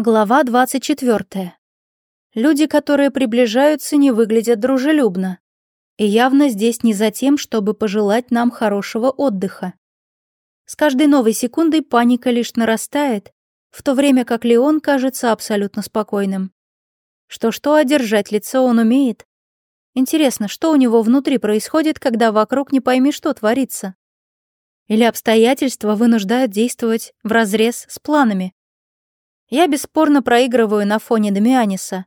Глава 24. Люди, которые приближаются, не выглядят дружелюбно. И явно здесь не за тем, чтобы пожелать нам хорошего отдыха. С каждой новой секундой паника лишь нарастает, в то время как Леон кажется абсолютно спокойным. Что-что, а одержать лицо он умеет. Интересно, что у него внутри происходит, когда вокруг не пойми, что творится? Или обстоятельства вынуждают действовать вразрез с планами? Я бесспорно проигрываю на фоне Дамианиса,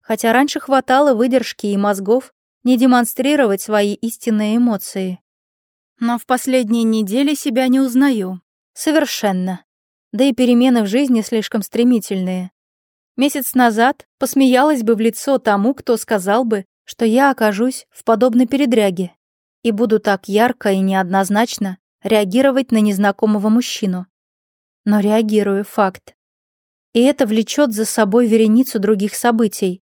хотя раньше хватало выдержки и мозгов не демонстрировать свои истинные эмоции. Но в последние недели себя не узнаю. Совершенно. Да и перемены в жизни слишком стремительные. Месяц назад посмеялась бы в лицо тому, кто сказал бы, что я окажусь в подобной передряге и буду так ярко и неоднозначно реагировать на незнакомого мужчину. Но реагирую, факт и это влечет за собой вереницу других событий,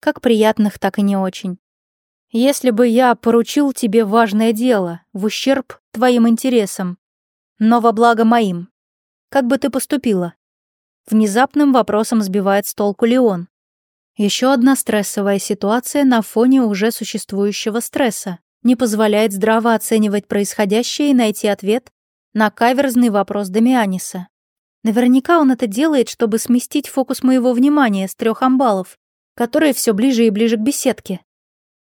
как приятных, так и не очень. Если бы я поручил тебе важное дело в ущерб твоим интересам, но во благо моим, как бы ты поступила? Внезапным вопросом сбивает с толку Леон. Еще одна стрессовая ситуация на фоне уже существующего стресса не позволяет здраво оценивать происходящее и найти ответ на каверзный вопрос Дамианиса. Наверняка он это делает, чтобы сместить фокус моего внимания с трех амбалов, которые все ближе и ближе к беседке.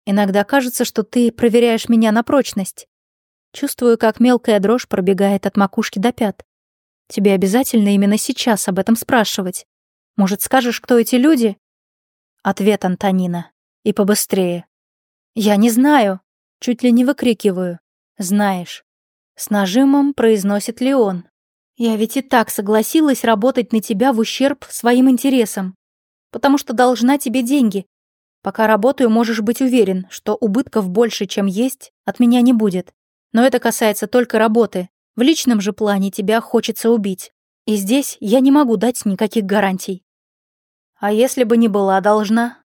Иногда кажется, что ты проверяешь меня на прочность. Чувствую, как мелкая дрожь пробегает от макушки до пят. Тебе обязательно именно сейчас об этом спрашивать. Может, скажешь, кто эти люди? Ответ Антонина. И побыстрее. Я не знаю. Чуть ли не выкрикиваю. Знаешь. С нажимом произносит Леон. Я ведь и так согласилась работать на тебя в ущерб своим интересам, потому что должна тебе деньги. Пока работаю, можешь быть уверен, что убытков больше, чем есть, от меня не будет. Но это касается только работы. В личном же плане тебя хочется убить. И здесь я не могу дать никаких гарантий. А если бы не была должна?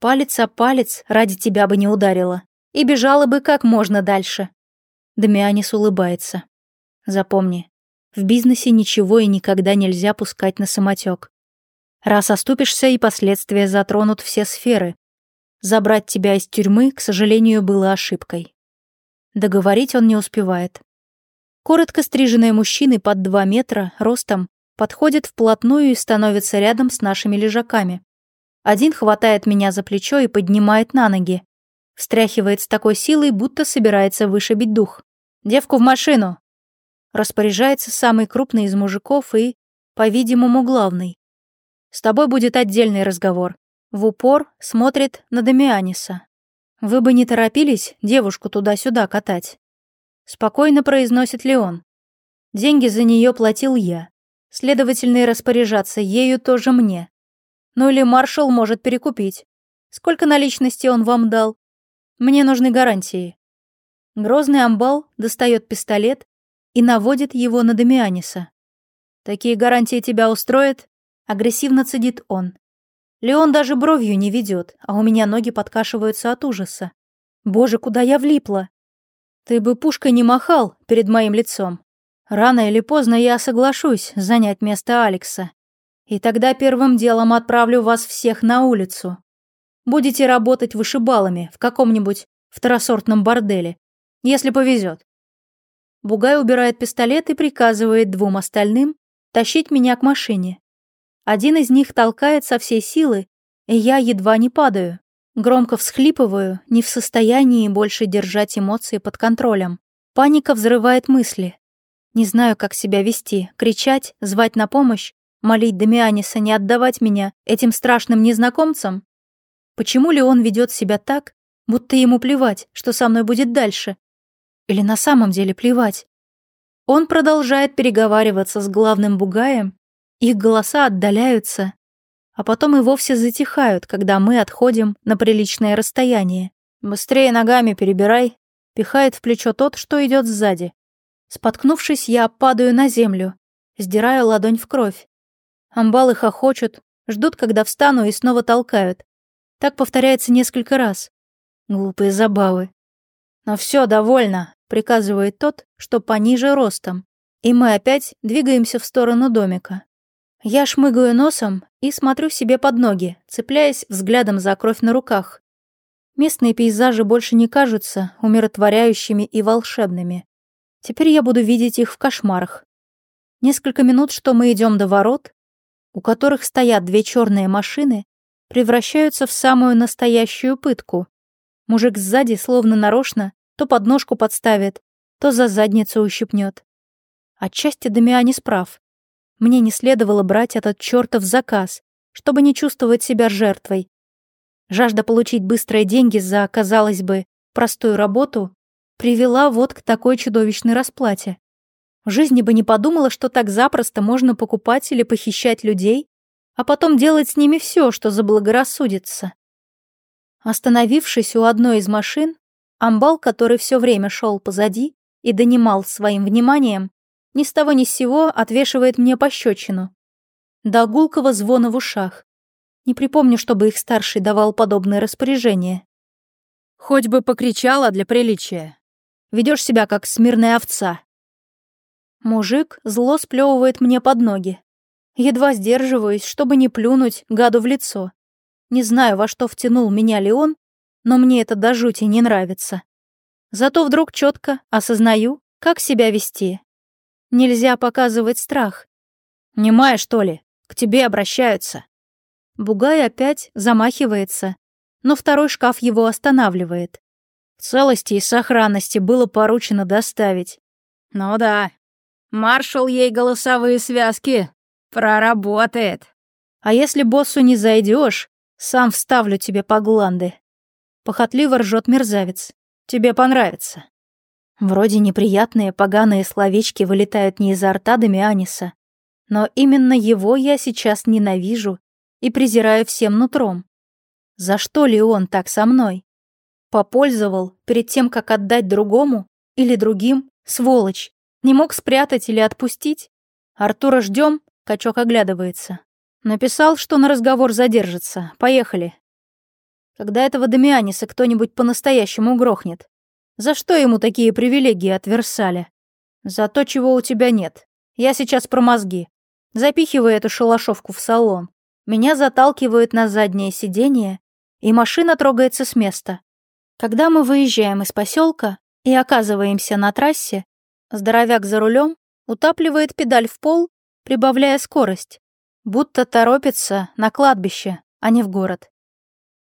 Палец о палец ради тебя бы не ударила. И бежала бы как можно дальше. Дамианис улыбается. Запомни, в бизнесе ничего и никогда нельзя пускать на самотек. Раз оступишься, и последствия затронут все сферы. Забрать тебя из тюрьмы, к сожалению, было ошибкой. Договорить он не успевает. Коротко стриженные мужчины под 2 метра, ростом, подходят вплотную и становятся рядом с нашими лежаками. Один хватает меня за плечо и поднимает на ноги. Встряхивает с такой силой, будто собирается вышибить дух. «Девку в машину!» Распоряжается самый крупный из мужиков и, по-видимому, главный. С тобой будет отдельный разговор. В упор смотрит на Дамианиса. Вы бы не торопились девушку туда-сюда катать. Спокойно произносит Леон. Деньги за нее платил я. Следовательно, и распоряжаться ею тоже мне. Ну или маршал может перекупить. Сколько наличности он вам дал? Мне нужны гарантии. Грозный амбал достает пистолет и наводит его на Дамианиса. «Такие гарантии тебя устроят?» — агрессивно цедит он. Леон даже бровью не ведет, а у меня ноги подкашиваются от ужаса. «Боже, куда я влипла!» «Ты бы пушкой не махал перед моим лицом. Рано или поздно я соглашусь занять место Алекса. И тогда первым делом отправлю вас всех на улицу. Будете работать вышибалами в каком-нибудь второсортном борделе, если повезет. Бугай убирает пистолет и приказывает двум остальным тащить меня к машине. Один из них толкает со всей силы, и я едва не падаю. Громко всхлипываю, не в состоянии больше держать эмоции под контролем. Паника взрывает мысли. Не знаю, как себя вести, кричать, звать на помощь, молить Дамианиса не отдавать меня этим страшным незнакомцам. Почему ли он ведет себя так, будто ему плевать, что со мной будет дальше, или на самом деле плевать? Он продолжает переговариваться с главным бугаем, их голоса отдаляются, а потом и вовсе затихают, когда мы отходим на приличное расстояние. «Быстрее ногами перебирай», — пихает в плечо тот, что идет сзади. Споткнувшись, я падаю на землю, сдираю ладонь в кровь. Амбалы хохочут, ждут, когда встану, и снова толкают. Так повторяется несколько раз. Глупые забавы. «Ну Но все довольно, — приказывает тот, что пониже ростом, и мы опять двигаемся в сторону домика. Я шмыгаю носом и смотрю себе под ноги, цепляясь взглядом за кровь на руках. Местные пейзажи больше не кажутся умиротворяющими и волшебными. Теперь я буду видеть их в кошмарах. Несколько минут, что мы идем до ворот, у которых стоят две черные машины, превращаются в самую настоящую пытку. Мужик сзади, словно нарочно, то подножку подставит, то за задницу ущипнет. Отчасти Дамиане справ. Мне не следовало брать этот чертов заказ, чтобы не чувствовать себя жертвой. Жажда получить быстрые деньги за, казалось бы, простую работу привела вот к такой чудовищной расплате. В жизни бы не подумала, что так запросто можно покупать или похищать людей, а потом делать с ними все, что заблагорассудится. Остановившись у одной из машин, Амбал, который все время шел позади и донимал своим вниманием, ни с того ни с сего отвешивает мне пощечину. До гулкого звона в ушах. Не припомню, чтобы их старший давал подобное распоряжение. Хоть бы покричала для приличия. Ведешь себя как смирная овца. Мужик зло сплевывает мне под ноги. Едва сдерживаюсь, чтобы не плюнуть гаду в лицо. Не знаю, во что втянул меня Леон, но мне это до жути не нравится. Зато вдруг четко осознаю, как себя вести. Нельзя показывать страх. «Немая, что ли? К тебе обращаются!» Бугай опять замахивается, но второй шкаф его останавливает. В целости и сохранности было поручено доставить. «Ну да, маршал ей голосовые связки проработает. А если боссу не зайдешь, сам вставлю тебе погланды». Похотливо ржет мерзавец. Тебе понравится. Вроде неприятные поганые словечки вылетают не изо рта Дамианиса, но именно его я сейчас ненавижу и презираю всем нутром. За что ли он так со мной? Попользовал перед тем, как отдать другому или другим, сволочь, не мог спрятать или отпустить? Артура ждем, качок оглядывается. Написал, что на разговор задержится. Поехали. Когда этого Дамианиса кто-нибудь по-настоящему грохнет? За что ему такие привилегии от Версаля? За то, чего у тебя нет. Я сейчас про мозги. Запихиваю эту шалашовку в салон. Меня заталкивают на заднее сиденье, и машина трогается с места. Когда мы выезжаем из поселка и оказываемся на трассе, здоровяк за рулем утапливает педаль в пол, прибавляя скорость, будто торопится на кладбище, а не в город.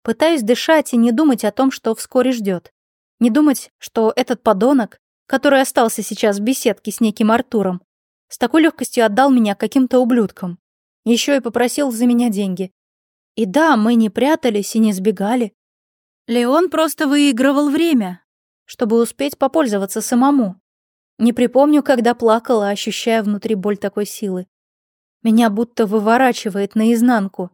Пытаюсь дышать и не думать о том, что вскоре ждет. Не думать, что этот подонок, который остался сейчас в беседке с неким Артуром, с такой легкостью отдал меня каким-то ублюдкам. Еще и попросил за меня деньги. И да, мы не прятались и не сбегали. Леон просто выигрывал время, чтобы успеть попользоваться самому. Не припомню, когда плакала, ощущая внутри боль такой силы. Меня будто выворачивает наизнанку.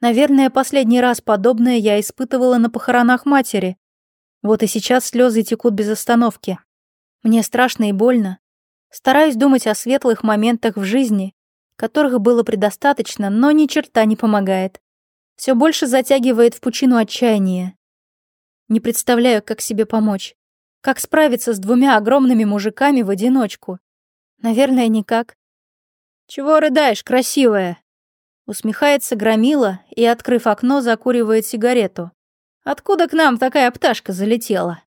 Наверное, последний раз подобное я испытывала на похоронах матери. Вот и сейчас слезы текут без остановки. Мне страшно и больно. Стараюсь думать о светлых моментах в жизни, которых было предостаточно, но ни черта не помогает. Все больше затягивает в пучину отчаяния. Не представляю, как себе помочь. Как справиться с двумя огромными мужиками в одиночку? Наверное, никак. «Чего рыдаешь, красивая?» Усмехается громила и, открыв окно, закуривает сигарету. «Откуда к нам такая пташка залетела?»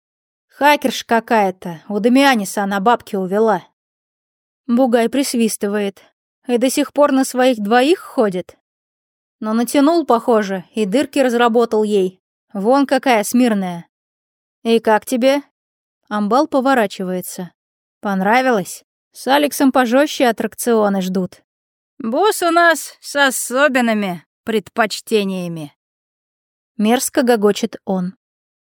«Хакерш какая-то, у Дамианиса она бабки увела». Бугай присвистывает. «И до сих пор на своих двоих ходит?» Но натянул, похоже, и дырки разработал ей. Вон какая смирная. «И как тебе?» Амбал поворачивается. «Понравилось? С Алексом пожестче аттракционы ждут». Босс у нас с особенными предпочтениями. Мерзко гогочет он.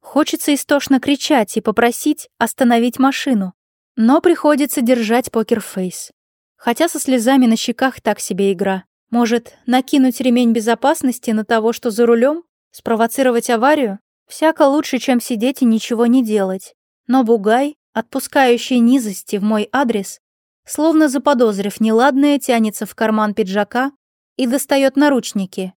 Хочется истошно кричать и попросить остановить машину, но приходится держать покерфейс. Хотя со слезами на щеках так себе игра. Может, накинуть ремень безопасности на того, что за рулем, спровоцировать аварию? Всяко лучше, чем сидеть и ничего не делать. Но бугай, отпускающий низости в мой адрес, Словно заподозрив неладное, тянется в карман пиджака и достает наручники.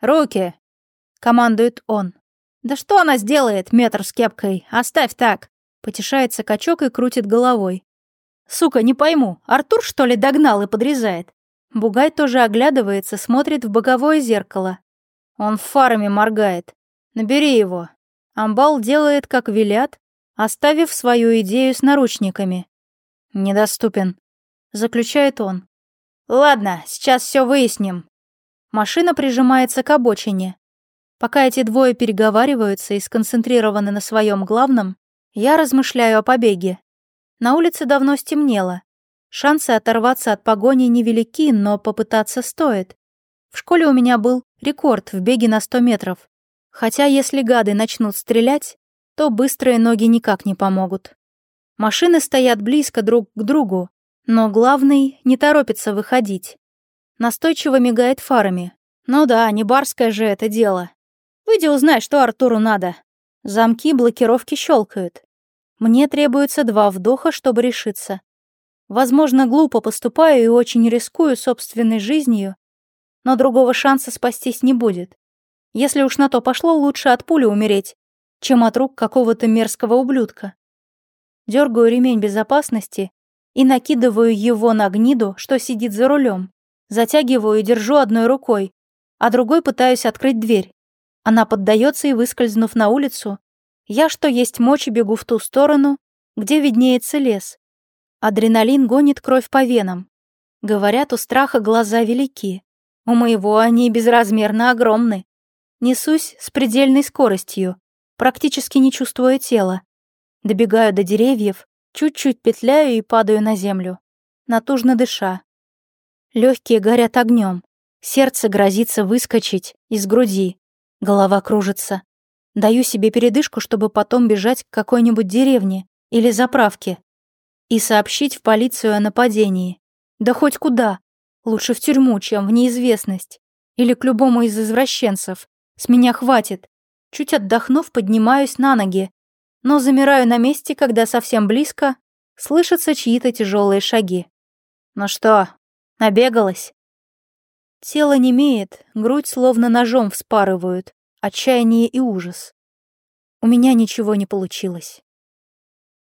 «Руки!» — командует он. «Да что она сделает, метр с кепкой? Оставь так!» Потешается качок и крутит головой. «Сука, не пойму, Артур, что ли, догнал и подрезает?» Бугай тоже оглядывается, смотрит в боковое зеркало. Он фарами моргает. «Набери его!» Амбал делает, как велят, оставив свою идею с наручниками. «Недоступен», — заключает он. «Ладно, сейчас все выясним». Машина прижимается к обочине. Пока эти двое переговариваются и сконцентрированы на своем главном, я размышляю о побеге. На улице давно стемнело. Шансы оторваться от погони невелики, но попытаться стоит. В школе у меня был рекорд в беге на 100 метров. Хотя если гады начнут стрелять, то быстрые ноги никак не помогут. Машины стоят близко друг к другу, но главный не торопится выходить. Настойчиво мигает фарами. Ну да, не барское же это дело. Выйди узнай, что Артуру надо. Замки блокировки щелкают. Мне требуется два вдоха, чтобы решиться. Возможно, глупо поступаю и очень рискую собственной жизнью, но другого шанса спастись не будет. Если уж на то пошло, лучше от пули умереть, чем от рук какого-то мерзкого ублюдка дергаю ремень безопасности и накидываю его на гниду, что сидит за рулем. Затягиваю и держу одной рукой, а другой пытаюсь открыть дверь. Она поддается и, выскользнув на улицу, я, что есть мочи, бегу в ту сторону, где виднеется лес. Адреналин гонит кровь по венам. Говорят, у страха глаза велики. У моего они безразмерно огромны. Несусь с предельной скоростью, практически не чувствуя тела. Добегаю до деревьев, чуть-чуть петляю и падаю на землю, натужно дыша. Легкие горят огнем, сердце грозится выскочить из груди, голова кружится. Даю себе передышку, чтобы потом бежать к какой-нибудь деревне или заправке и сообщить в полицию о нападении. Да хоть куда, лучше в тюрьму, чем в неизвестность. Или к любому из извращенцев. С меня хватит. Чуть отдохнув, поднимаюсь на ноги но замираю на месте, когда совсем близко слышатся чьи-то тяжелые шаги. «Ну что, набегалась?» Тело немеет, грудь словно ножом вспарывают, отчаяние и ужас. У меня ничего не получилось.